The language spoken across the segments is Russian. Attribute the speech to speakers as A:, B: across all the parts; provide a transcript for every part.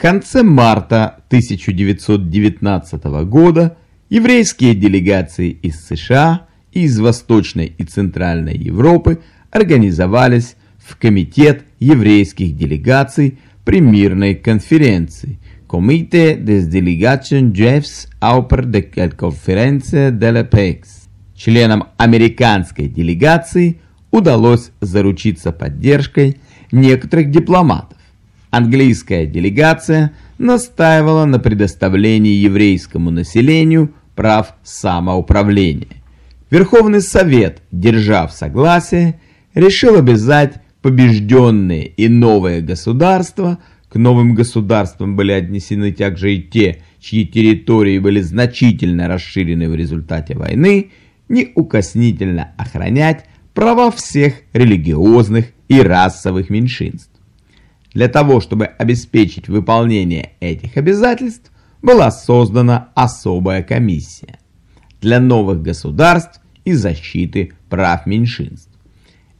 A: конце марта 1919 года еврейские делегации из США и из Восточной и Центральной Европы организовались в Комитет еврейских делегаций при мирной конференции Comité des Delegations Juifs auper de Conference de la Paix. Членам американской делегации удалось заручиться поддержкой некоторых дипломатов. Английская делегация настаивала на предоставлении еврейскому населению прав самоуправления. Верховный Совет, держав согласие, решил обязать побежденные и новые государства, к новым государствам были отнесены также и те, чьи территории были значительно расширены в результате войны, неукоснительно охранять права всех религиозных и расовых меньшинств. Для того, чтобы обеспечить выполнение этих обязательств, была создана особая комиссия для новых государств и защиты прав меньшинств.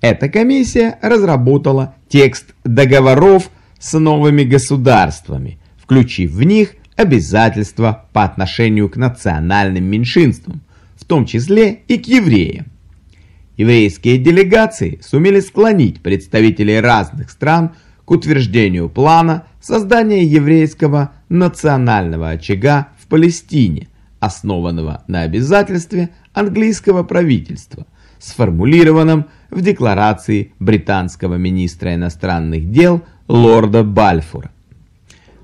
A: Эта комиссия разработала текст договоров с новыми государствами, включив в них обязательства по отношению к национальным меньшинствам, в том числе и к евреям. Еврейские делегации сумели склонить представителей разных стран утверждению плана создания еврейского национального очага в Палестине, основанного на обязательстве английского правительства, сформулированном в декларации британского министра иностранных дел лорда Бальфура.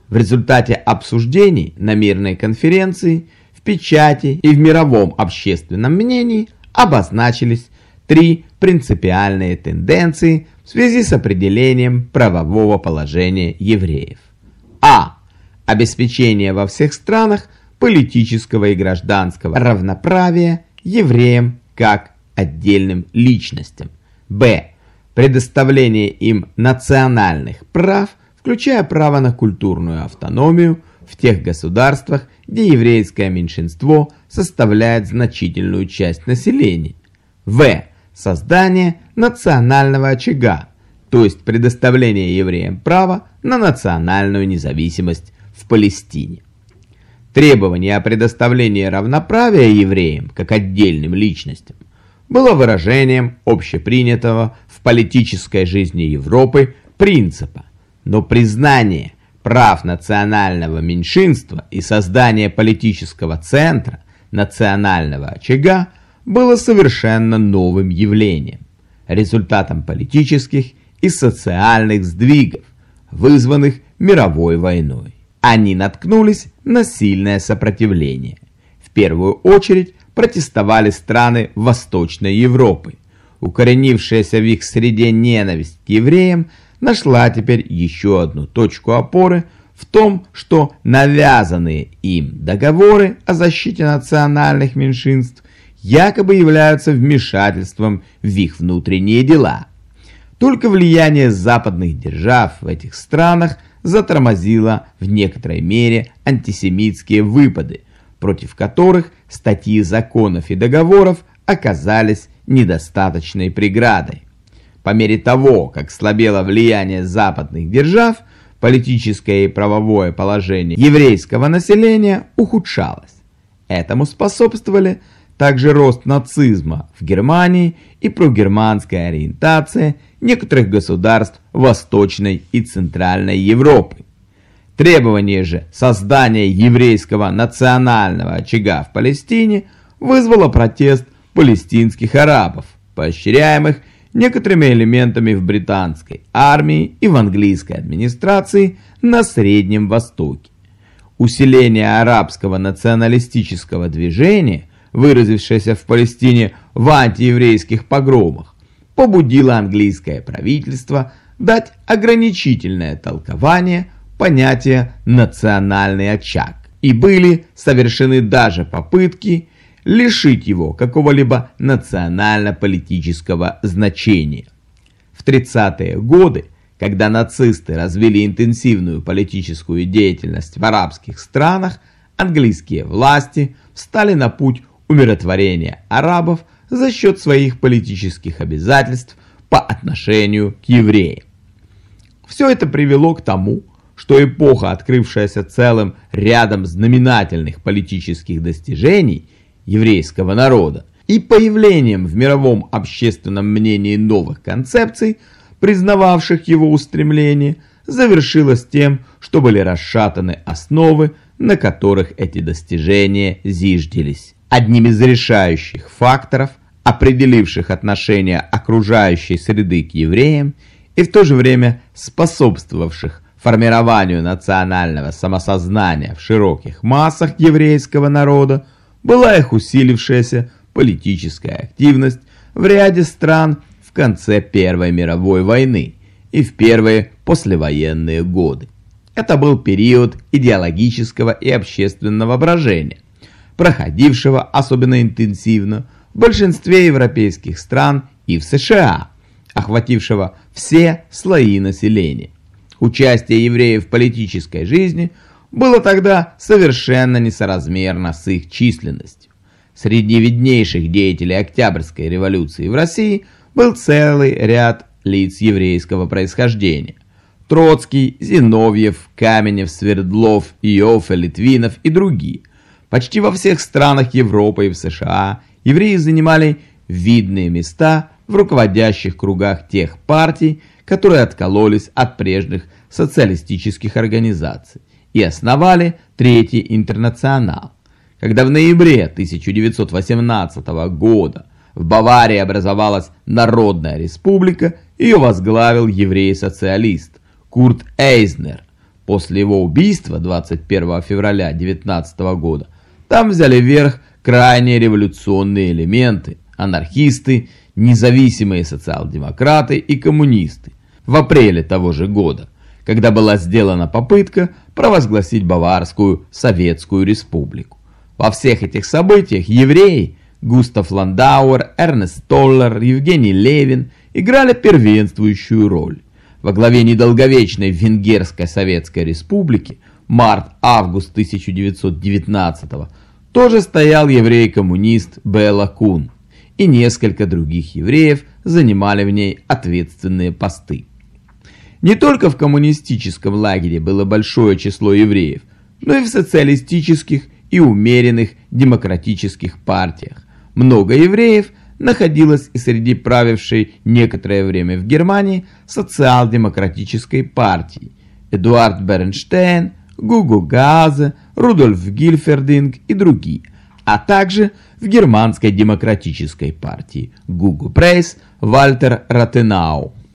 A: В результате обсуждений на мирной конференции в печати и в мировом общественном мнении обозначились три принципиальные тенденции в связи с определением правового положения евреев. А. Обеспечение во всех странах политического и гражданского равноправия евреям как отдельным личностям. Б. Предоставление им национальных прав, включая право на культурную автономию в тех государствах, где еврейское меньшинство составляет значительную часть населения. В. Создание национального очага, то есть предоставление евреям права на национальную независимость в Палестине. Требование о предоставлении равноправия евреям как отдельным личностям было выражением общепринятого в политической жизни Европы принципа, но признание прав национального меньшинства и создание политического центра, национального очага, было совершенно новым явлением, результатом политических и социальных сдвигов, вызванных мировой войной. Они наткнулись на сильное сопротивление. В первую очередь протестовали страны Восточной Европы. Укоренившаяся в их среде ненависть к евреям нашла теперь еще одну точку опоры в том, что навязанные им договоры о защите национальных меньшинств якобы являются вмешательством в их внутренние дела. Только влияние западных держав в этих странах затормозило в некоторой мере антисемитские выпады, против которых статьи законов и договоров оказались недостаточной преградой. По мере того, как слабело влияние западных держав, политическое и правовое положение еврейского населения ухудшалось. Этому способствовали также рост нацизма в Германии и прогерманская ориентация некоторых государств Восточной и Центральной Европы. Требование же создания еврейского национального очага в Палестине вызвало протест палестинских арабов, поощряемых некоторыми элементами в британской армии и в английской администрации на Среднем Востоке. Усиление арабского националистического движения, выразившееся в Палестине в антиеврейских погромах, побудило английское правительство дать ограничительное толкование понятия «национальный очаг». И были совершены даже попытки лишить его какого-либо национально-политического значения. В 30-е годы, когда нацисты развили интенсивную политическую деятельность в арабских странах, английские власти встали на путь умиротворения арабов за счет своих политических обязательств по отношению к евреям. Все это привело к тому, что эпоха, открывшаяся целым рядом знаменательных политических достижений еврейского народа и появлением в мировом общественном мнении новых концепций, признававших его устремления, завершилась тем, что были расшатаны основы, на которых эти достижения зиждились. Одним из решающих факторов, определивших отношение окружающей среды к евреям и в то же время способствовавших формированию национального самосознания в широких массах еврейского народа, была их усилившаяся политическая активность в ряде стран в конце Первой мировой войны и в первые послевоенные годы. Это был период идеологического и общественного брожения, проходившего особенно интенсивно в большинстве европейских стран и в США, охватившего все слои населения. Участие евреев в политической жизни было тогда совершенно несоразмерно с их численностью. Среди виднейших деятелей Октябрьской революции в России был целый ряд лиц еврейского происхождения. Троцкий, Зиновьев, Каменев, Свердлов, Иоффе, Литвинов и другие. Почти во всех странах Европы и в США евреи занимали видные места в руководящих кругах тех партий, которые откололись от прежних социалистических организаций и основали Третий интернационал. Когда в ноябре 1918 года в Баварии образовалась Народная республика, ее возглавил еврей-социалист Курт Эйзнер. После его убийства 21 февраля 19 года там взяли верх крайне революционные элементы, анархисты, независимые социал-демократы и коммунисты. В апреле того же года, когда была сделана попытка провозгласить Баварскую Советскую Республику. Во всех этих событиях евреи Густав Ландауэр, Эрнест Толлер, Евгений Левин играли первенствующую роль. Во главе недолговечной Венгерской Советской Республики март-август 1919 тоже стоял еврей-коммунист Белла Кун, и несколько других евреев занимали в ней ответственные посты. Не только в коммунистическом лагере было большое число евреев, но и в социалистических и умеренных демократических партиях. Много евреев находилось и среди правившей некоторое время в Германии социал-демократической партии. Эдуард Бернштейн, Гуго Газе, Рудольф Гильфердинг и другие, а также в германской демократической партии Гуго Прейс, Вальтер Ратенау.